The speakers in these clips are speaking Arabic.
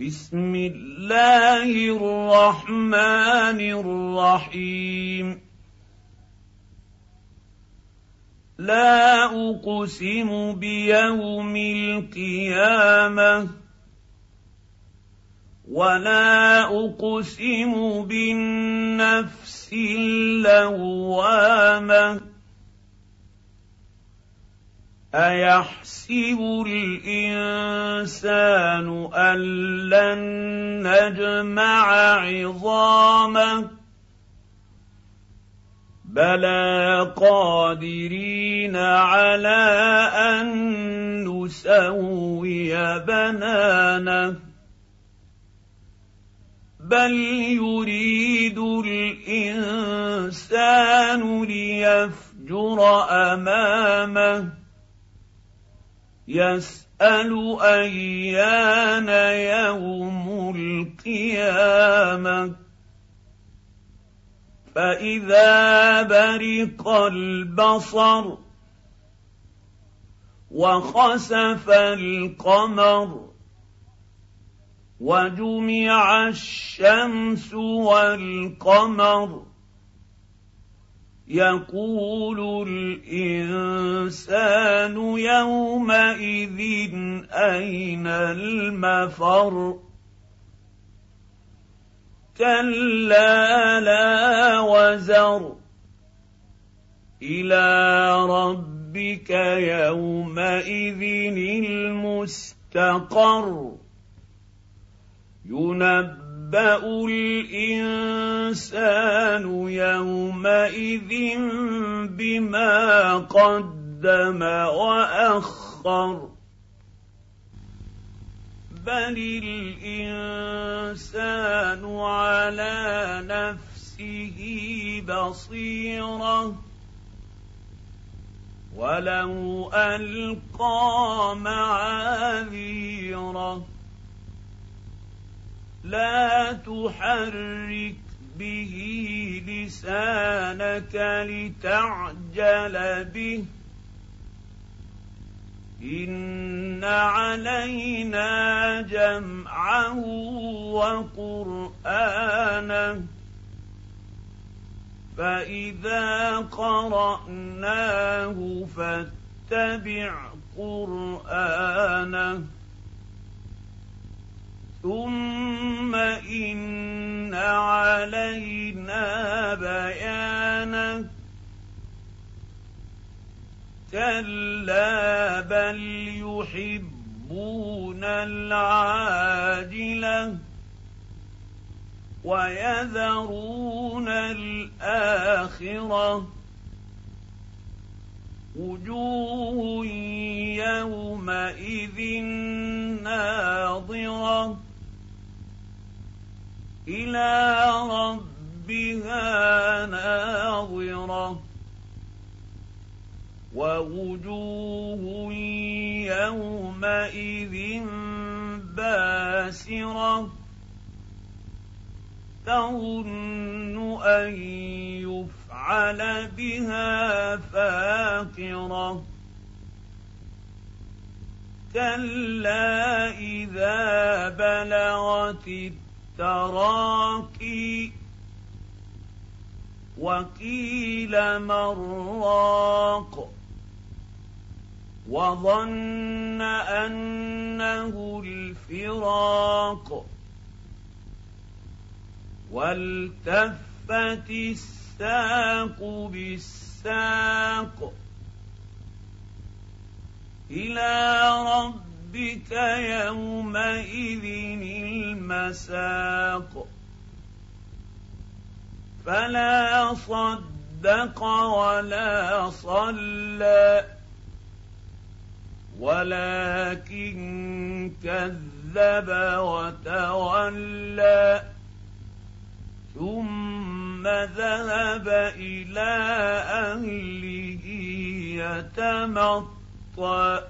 بسم الله الرحمن الرحيم. لا أقسم بيوم القيامة ولا أقسم بالنفس اللوامة أيحسب الإنسان أن لن نجمع عظامه؟ بلى قادرين على أن نسوي بنانه. بل يريد الإنسان ليفجر أمامه. يسأل أيان يوم القيامة. فإذا برق البصر وخسف القمر وجمع الشمس والقمر يقول الإنسان يومئذ أين المفر؟ كلا لا وزر. إلى ربك يومئذ المستقر. ينبا الانسان يومئذ بما قدم واخر بل الانسان على نفسه بصيره ولو القى معاذيره لا تحرك به لسانك لتعجل به. إن علينا جمعه وقرآنه. فإذا قرأناه فاتبع قرآنه. ثم ان علينا بيانه كلا بل يحبون العاجله ويذرون الاخره وجوه يومئذ ناظره إلى ربها ناظرة. ووجوه يومئذ باسرة. تظن أن يفعل بها فاقرة. كلا إذا بلغت التراقي وقيل مراق وظن أنه الفراق والتفت الساق بالساق إلى ربك يومئذ المساق فلا صدق ولا صلى. ولكن كذب وتولى. ثم ذهب إلى أهله يتمطى.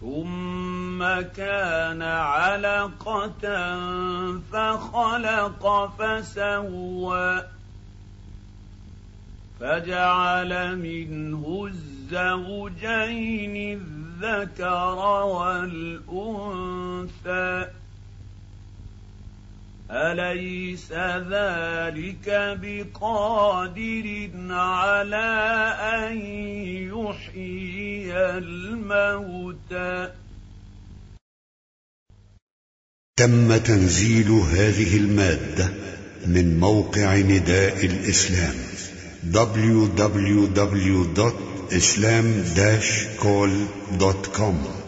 ثم كان علقة فخلق فسوى فجعل منه الزوجين الذكر والأنثى أليس ذلك بقادر على أن يحيي الموتى؟ تم تنزيل هذه المادة من موقع نداء الإسلام www.islam-call.com